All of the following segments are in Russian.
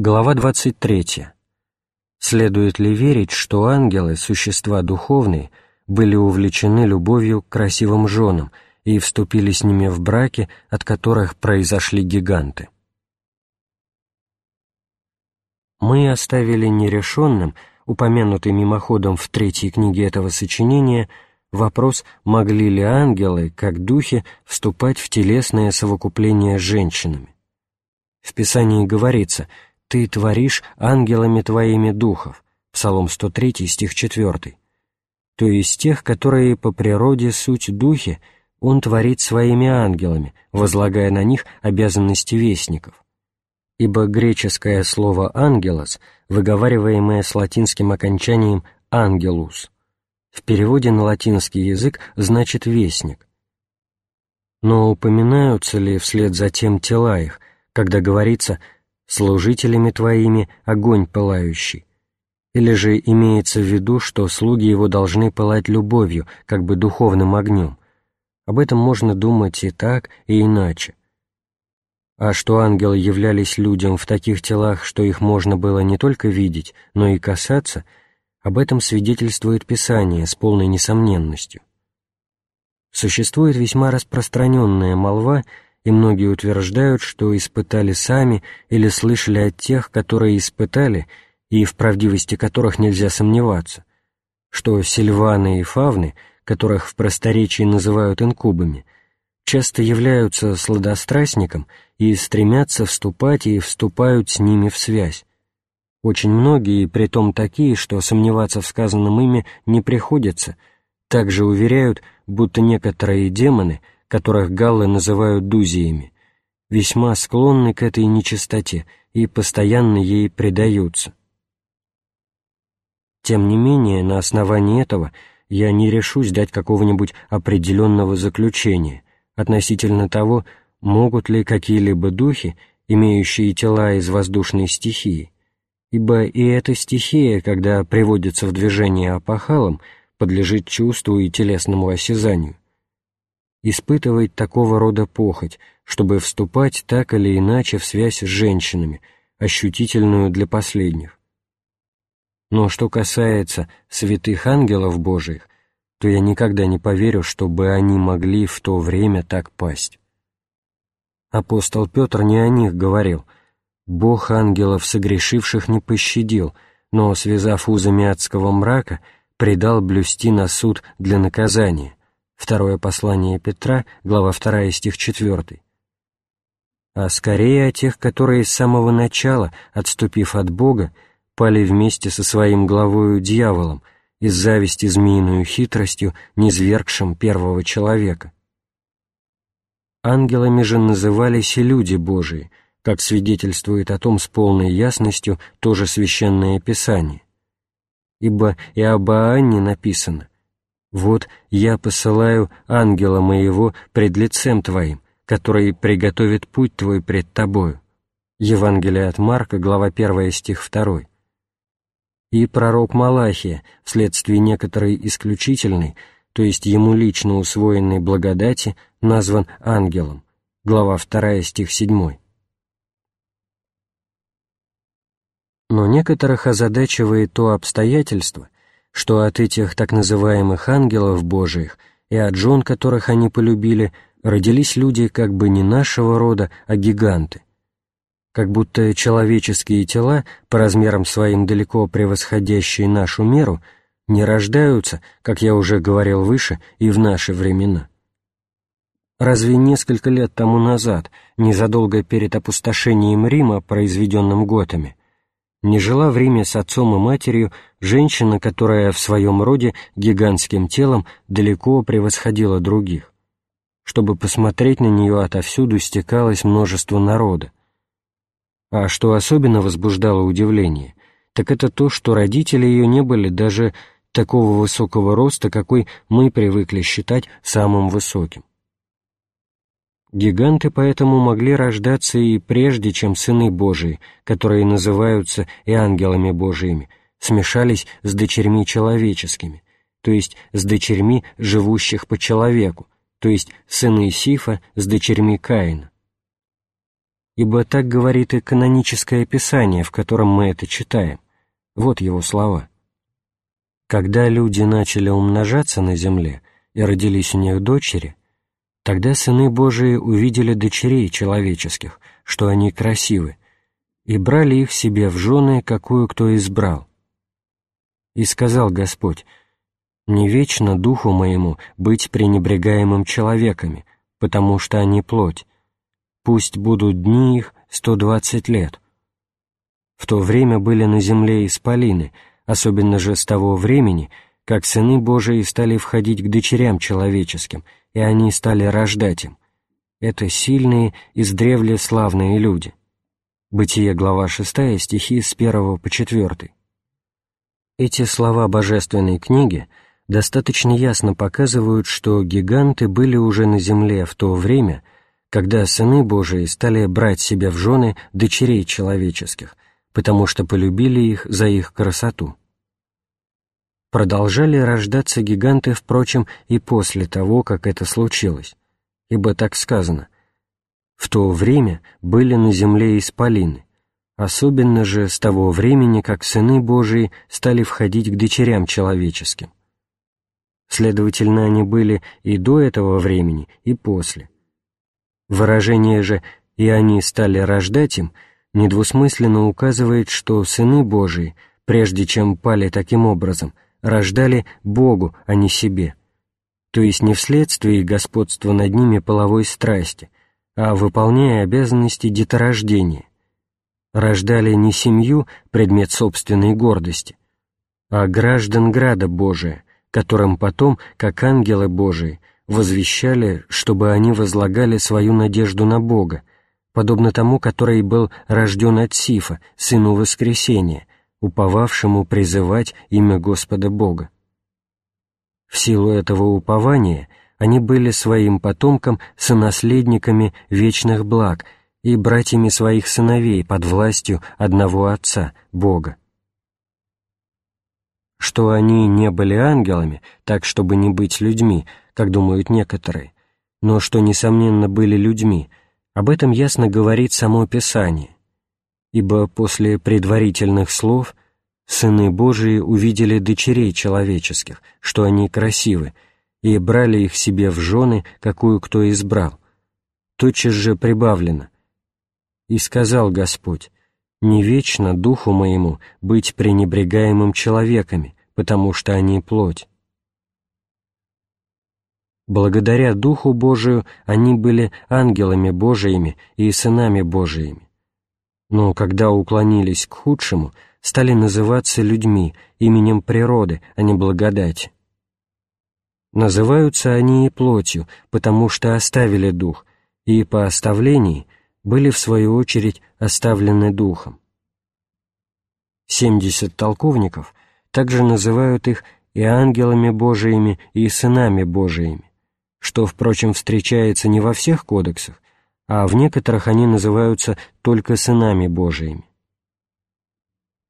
Глава 23. Следует ли верить, что ангелы, существа духовные, были увлечены любовью к красивым женам и вступили с ними в браки, от которых произошли гиганты? Мы оставили нерешенным, упомянутый мимоходом в третьей книге этого сочинения, вопрос, могли ли ангелы, как духи, вступать в телесное совокупление с женщинами. В Писании говорится – «Ты творишь ангелами твоими духов» Псалом 103, стих 4, то есть тех, которые по природе суть духи, он творит своими ангелами, возлагая на них обязанности вестников. Ибо греческое слово «ангелос», выговариваемое с латинским окончанием «ангелус», в переводе на латинский язык значит «вестник». Но упоминаются ли вслед за тем тела их, когда говорится служителями твоими огонь пылающий. Или же имеется в виду, что слуги его должны пылать любовью, как бы духовным огнем. Об этом можно думать и так, и иначе. А что ангелы являлись людям в таких телах, что их можно было не только видеть, но и касаться, об этом свидетельствует Писание с полной несомненностью. Существует весьма распространенная молва, и многие утверждают, что испытали сами или слышали от тех, которые испытали, и в правдивости которых нельзя сомневаться, что сильваны и фавны, которых в просторечии называют инкубами, часто являются сладострастником и стремятся вступать и вступают с ними в связь. Очень многие, притом такие, что сомневаться в сказанном ими не приходится, также уверяют, будто некоторые демоны — которых галлы называют дузиями, весьма склонны к этой нечистоте и постоянно ей предаются. Тем не менее, на основании этого я не решусь дать какого-нибудь определенного заключения относительно того, могут ли какие-либо духи, имеющие тела из воздушной стихии, ибо и эта стихия, когда приводится в движение опахалом, подлежит чувству и телесному осязанию, испытывать такого рода похоть, чтобы вступать так или иначе в связь с женщинами, ощутительную для последних. Но что касается святых ангелов Божиих, то я никогда не поверю, чтобы они могли в то время так пасть. Апостол Петр не о них говорил. Бог ангелов согрешивших не пощадил, но, связав узами адского мрака, предал блюсти на суд для наказания. Второе послание Петра, глава 2, стих 4. А скорее о тех, которые с самого начала, отступив от Бога, пали вместе со своим главою дьяволом, из зависти змеиную хитростью, низвергшим первого человека. Ангелами же назывались и люди Божии, как свидетельствует о том с полной ясностью тоже Священное Писание. Ибо и об Аанне написано — «Вот я посылаю ангела моего пред лицем твоим, который приготовит путь твой пред тобою». Евангелие от Марка, глава 1, стих 2. И пророк Малахия, вследствие некоторой исключительной, то есть ему лично усвоенной благодати, назван ангелом, глава 2, стих 7. Но некоторых озадачивает то обстоятельство, что от этих так называемых ангелов Божиих и от жен, которых они полюбили, родились люди как бы не нашего рода, а гиганты. Как будто человеческие тела, по размерам своим далеко превосходящие нашу меру, не рождаются, как я уже говорил выше, и в наши времена. Разве несколько лет тому назад, незадолго перед опустошением Рима, произведенным готами, не жила в Риме с отцом и матерью женщина, которая в своем роде гигантским телом далеко превосходила других. Чтобы посмотреть на нее отовсюду стекалось множество народа. А что особенно возбуждало удивление, так это то, что родители ее не были даже такого высокого роста, какой мы привыкли считать самым высоким. Гиганты поэтому могли рождаться и прежде, чем сыны Божии, которые называются и ангелами Божиими, смешались с дочерьми человеческими, то есть с дочерьми живущих по человеку, то есть сыны Сифа с дочерьми Каина. ибо так говорит и каноническое писание, в котором мы это читаем. Вот его слова. «Когда люди начали умножаться на земле, и родились у них дочери, тогда сыны Божии увидели дочерей человеческих, что они красивы, и брали их себе в жены, какую кто избрал. И сказал Господь, «Не вечно духу моему быть пренебрегаемым человеками, потому что они плоть. Пусть будут дни их сто двадцать лет». В то время были на земле исполины, особенно же с того времени, как сыны Божии стали входить к дочерям человеческим, и они стали рождать им. Это сильные, издревле славные люди. Бытие, глава 6, стихи с 1 по 4. Эти слова божественной книги достаточно ясно показывают, что гиганты были уже на земле в то время, когда сыны Божии стали брать себе в жены дочерей человеческих, потому что полюбили их за их красоту. Продолжали рождаться гиганты, впрочем, и после того, как это случилось, ибо так сказано — в то время были на земле исполины, особенно же с того времени, как сыны Божии стали входить к дочерям человеческим. Следовательно, они были и до этого времени, и после. Выражение же «и они стали рождать им» недвусмысленно указывает, что сыны Божии, прежде чем пали таким образом, рождали Богу, а не себе, то есть не вследствие господства над ними половой страсти, а выполняя обязанности деторождения. Рождали не семью, предмет собственной гордости, а граждан Града Божия, которым потом, как ангелы Божии, возвещали, чтобы они возлагали свою надежду на Бога, подобно тому, который был рожден от Сифа, сыну воскресения, уповавшему призывать имя Господа Бога. В силу этого упования они были своим потомкам сонаследниками вечных благ и братьями своих сыновей под властью одного Отца, Бога. Что они не были ангелами, так чтобы не быть людьми, как думают некоторые, но что, несомненно, были людьми, об этом ясно говорит само Писание, ибо после предварительных слов сыны Божии увидели дочерей человеческих, что они красивы, и брали их себе в жены, какую кто избрал. Тотчас же прибавлено. И сказал Господь, «Не вечно духу моему быть пренебрегаемым человеками, потому что они плоть». Благодаря Духу Божию они были ангелами Божиими и сынами Божиими. Но когда уклонились к худшему, стали называться людьми, именем природы, а не благодати. Называются они и плотью, потому что оставили дух, и по оставлении были, в свою очередь, оставлены духом. Семьдесят толковников также называют их и ангелами Божиими, и сынами Божиими, что, впрочем, встречается не во всех кодексах, а в некоторых они называются только сынами Божиими.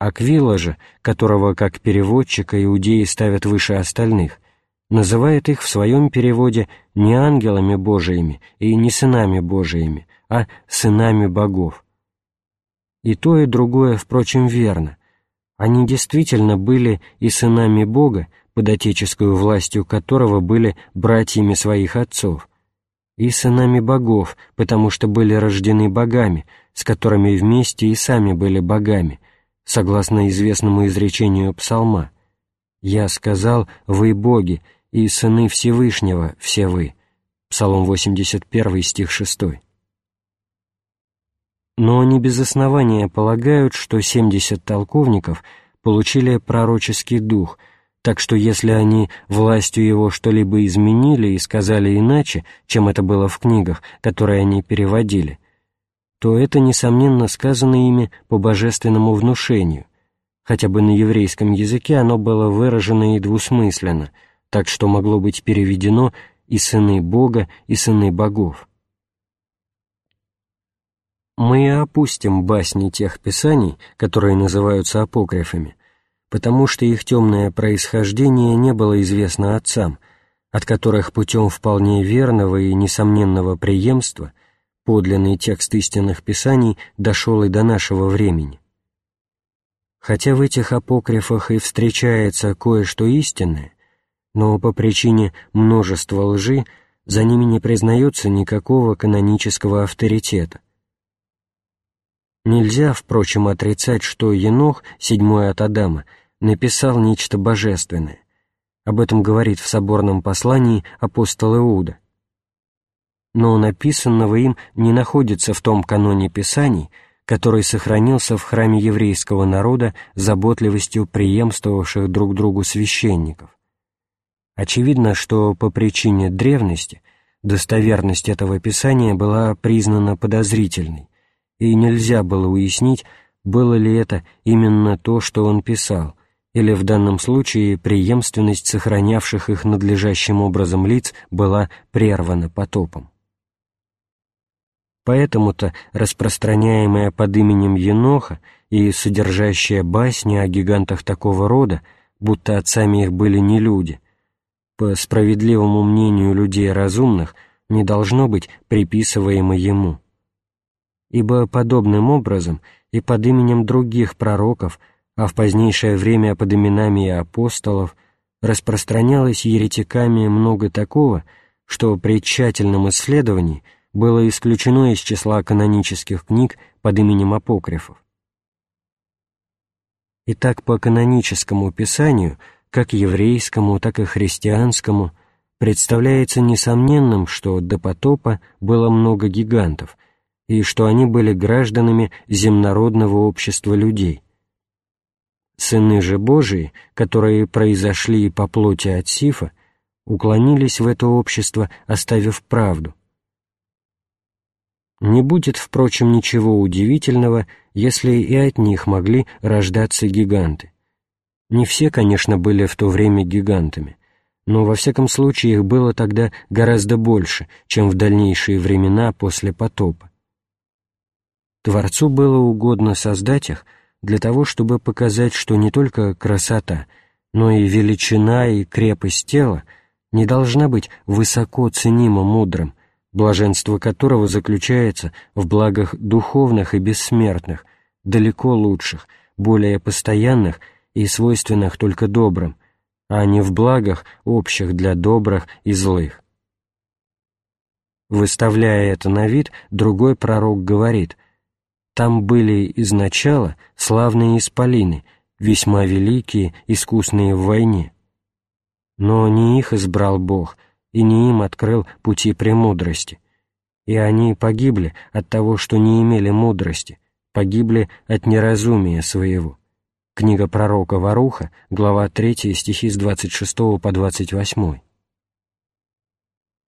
Аквила же, которого как переводчика иудеи ставят выше остальных, называет их в своем переводе не ангелами Божиими и не сынами Божиими, а сынами богов. И то, и другое, впрочем, верно. Они действительно были и сынами Бога, под отеческую властью которого были братьями своих отцов, и сынами богов, потому что были рождены богами, с которыми вместе и сами были богами, согласно известному изречению псалма. «Я сказал, вы боги, и сыны Всевышнего все вы». Псалом 81, стих 6. Но они без основания полагают, что 70 толковников получили пророческий дух, так что если они властью его что-либо изменили и сказали иначе, чем это было в книгах, которые они переводили, то это, несомненно, сказано ими по божественному внушению, хотя бы на еврейском языке оно было выражено и двусмысленно — так что могло быть переведено и сыны Бога, и сыны богов. Мы опустим басни тех писаний, которые называются апокрифами, потому что их темное происхождение не было известно отцам, от которых путем вполне верного и несомненного преемства подлинный текст истинных писаний дошел и до нашего времени. Хотя в этих апокрифах и встречается кое-что истинное, но по причине множества лжи за ними не признается никакого канонического авторитета. Нельзя, впрочем, отрицать, что Енох, седьмой от Адама, написал нечто божественное. Об этом говорит в соборном послании апостол Иуда. Но написанного им не находится в том каноне Писаний, который сохранился в храме еврейского народа заботливостью преемствовавших друг другу священников. Очевидно, что по причине древности достоверность этого Писания была признана подозрительной, и нельзя было уяснить, было ли это именно то, что он писал, или в данном случае преемственность сохранявших их надлежащим образом лиц была прервана потопом. Поэтому-то распространяемая под именем Еноха и содержащая басни о гигантах такого рода, будто отцами их были не люди, по справедливому мнению людей разумных, не должно быть приписываемо ему. Ибо подобным образом и под именем других пророков, а в позднейшее время под именами и апостолов, распространялось еретиками много такого, что при тщательном исследовании – было исключено из числа канонических книг под именем апокрифов. Итак, по каноническому писанию, как еврейскому, так и христианскому, представляется несомненным, что до потопа было много гигантов, и что они были гражданами земнородного общества людей. Сыны же Божии, которые произошли по плоти от Сифа, уклонились в это общество, оставив правду, не будет, впрочем, ничего удивительного, если и от них могли рождаться гиганты. Не все, конечно, были в то время гигантами, но во всяком случае их было тогда гораздо больше, чем в дальнейшие времена после потопа. Творцу было угодно создать их для того, чтобы показать, что не только красота, но и величина и крепость тела не должна быть высоко ценима мудрым, блаженство которого заключается в благах духовных и бессмертных, далеко лучших, более постоянных и свойственных только добрым, а не в благах общих для добрых и злых. Выставляя это на вид, другой пророк говорит, «Там были изначала славные исполины, весьма великие, искусные в войне. Но не их избрал Бог — и не им открыл пути премудрости. И они погибли от того, что не имели мудрости, погибли от неразумия своего. Книга пророка Варуха, глава 3, стихи с 26 по 28.